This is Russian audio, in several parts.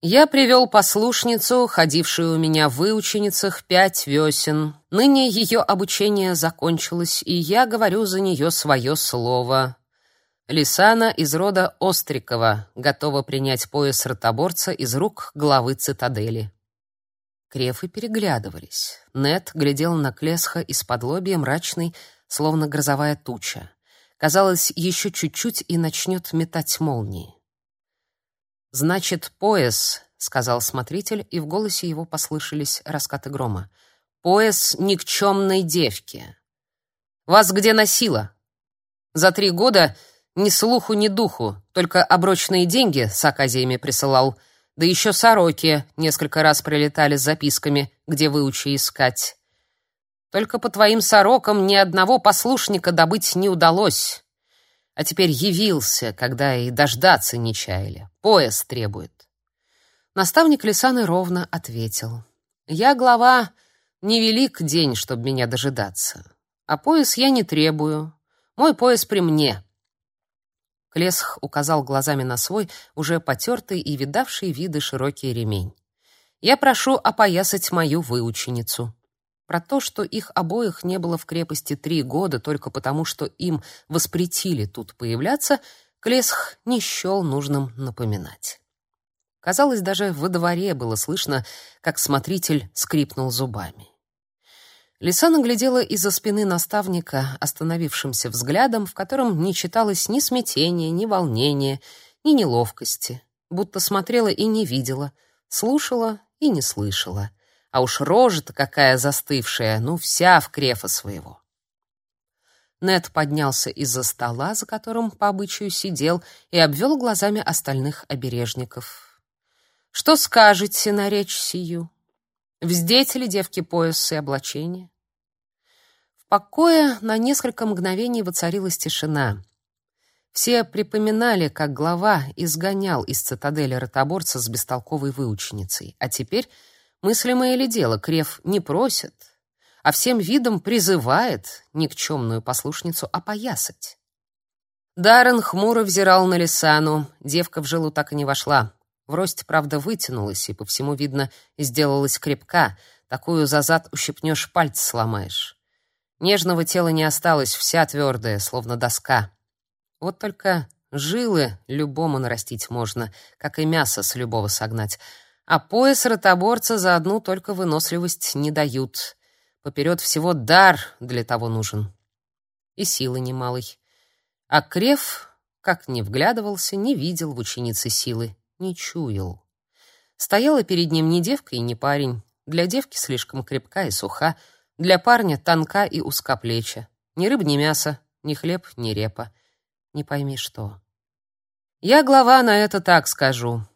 Я привел послушницу, ходившую у меня в выученицах пять весен. Ныне ее обучение закончилось, и я говорю за нее свое слово. Лисана из рода Острикова готова принять пояс ротоборца из рук главы цитадели. Крефы переглядывались. Нет глядел на Клесха из-под лобья мрачный, словно грозовая туча. Казалось, еще чуть-чуть и начнет метать молнии. Значит, пояс, сказал смотритель, и в голосе его послышались раскаты грома. Пояс никчемной девки. Вас где носило? За три года ни слуху, ни духу, только оброчные деньги с оказиями присылал. Да еще сороки несколько раз прилетали с записками, где выучи искать. Только по твоим сорокам ни одного послушника добыть не удалось а теперь явился, когда и дождаться не чаяли. Пояс требует. Наставник Лисаны ровно ответил. «Я, глава, невелик день, чтобы меня дожидаться. А пояс я не требую. Мой пояс при мне». Клесх указал глазами на свой, уже потертый и видавший виды широкий ремень. «Я прошу опоясать мою выученицу». Про то, что их обоих не было в крепости три года только потому, что им воспретили тут появляться, Клесх не счел нужным напоминать. Казалось, даже во дворе было слышно, как смотритель скрипнул зубами. Лиса глядела из-за спины наставника остановившимся взглядом, в котором не читалось ни смятения, ни волнения, ни неловкости, будто смотрела и не видела, слушала и не слышала. А уж рожа-то какая застывшая, ну вся в крефа своего. Нед поднялся из-за стола, за которым по обычаю сидел, и обвел глазами остальных обережников. «Что скажете на речь сию? Вздеть ли девки пояс и облачение?» В покое на несколько мгновений воцарилась тишина. Все припоминали, как глава изгонял из цитадели ротоборца с бестолковой выученицей, а теперь Мыслимое ли дело, Крев не просит, а всем видом призывает никчемную послушницу опоясать. Даррен хмуро взирал на Лисану, девка в жилу так и не вошла. В росте, правда, вытянулась и, по всему видно, сделалась крепка, такую за зад ущипнешь, пальцы сломаешь. Нежного тела не осталось, вся твердая, словно доска. Вот только жилы любому нарастить можно, как и мясо с любого согнать — а пояс ротоборца за одну только выносливость не дают. Поперед всего дар для того нужен. И силы немалой. А Крев, как ни вглядывался, не видел в ученице силы, не чуял. Стояла перед ним не девка и не парень. Для девки слишком крепка и суха, для парня тонка и узкоплеча. Ни рыб, ни мяса, ни хлеб, ни репа. Не пойми что. Я глава на это так скажу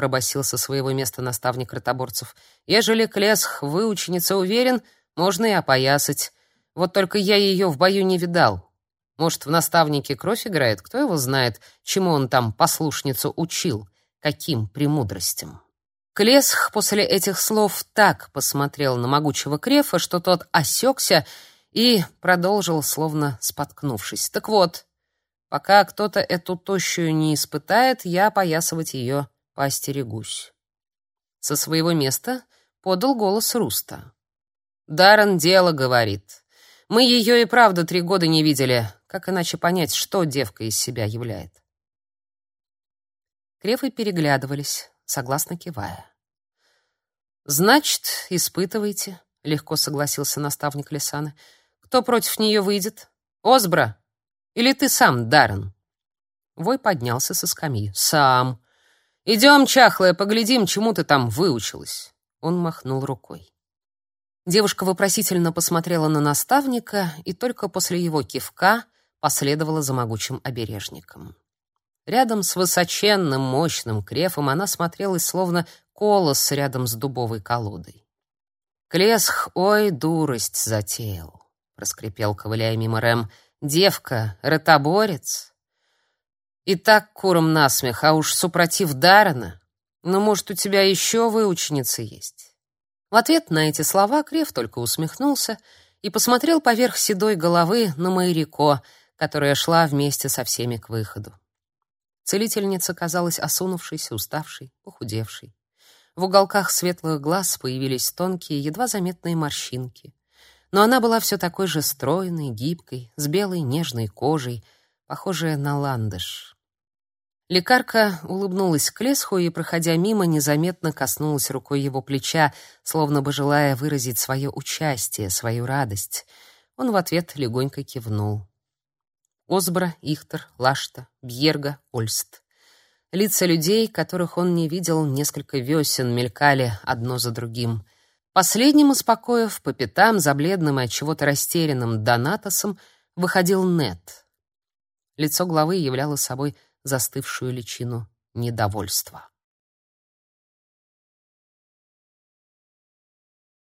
пробасил со своего места наставник ротоборцев. Ежели Клесх выученица уверен, можно и опоясать. Вот только я ее в бою не видал. Может, в наставнике кровь играет, кто его знает, чему он там послушницу учил, каким премудростям. Клесх после этих слов так посмотрел на могучего Крефа, что тот осекся и продолжил, словно споткнувшись. Так вот, пока кто-то эту тощую не испытает, я опоясывать ее поостерегусь. Со своего места подал голос Руста. Даррен дело говорит. Мы ее и правда три года не видели. Как иначе понять, что девка из себя являет? Крефы переглядывались, согласно кивая. Значит, испытывайте, легко согласился наставник Лисаны. Кто против нее выйдет? Озбра или ты сам, Даррен? Вой поднялся со скамьи. Сам. Идем, чахлая, поглядим, чему ты там выучилась. Он махнул рукой. Девушка вопросительно посмотрела на наставника и только после его кивка последовала за могучим обережником. Рядом с высоченным, мощным крефом она смотрелась словно колос рядом с дубовой колодой. Клесх, ой, дурость затеял, проскрипел, ковыляя мимо Рэм. Девка, ротоборец, и так куром насмех, а уж супротив Дарана. Ну, может, у тебя еще выученица есть?» В ответ на эти слова Крев только усмехнулся и посмотрел поверх седой головы на Майрико, которая шла вместе со всеми к выходу. Целительница казалась осунувшейся, уставшей, похудевшей. В уголках светлых глаз появились тонкие, едва заметные морщинки. Но она была все такой же стройной, гибкой, с белой нежной кожей, похожая на ландыш. Лекарка улыбнулась Клесху и, проходя мимо, незаметно коснулась рукой его плеча, словно бы желая выразить свое участие, свою радость. Он в ответ легонько кивнул. Осбра, Ихтер, Лашта, Бьерга, Ольст. Лица людей, которых он не видел несколько весен, мелькали одно за другим. Последним из покоев, по пятам, за бледным и от чего-то растерянным Донатосом, выходил Нет. Лицо главы являло собой застывшую личину недовольства.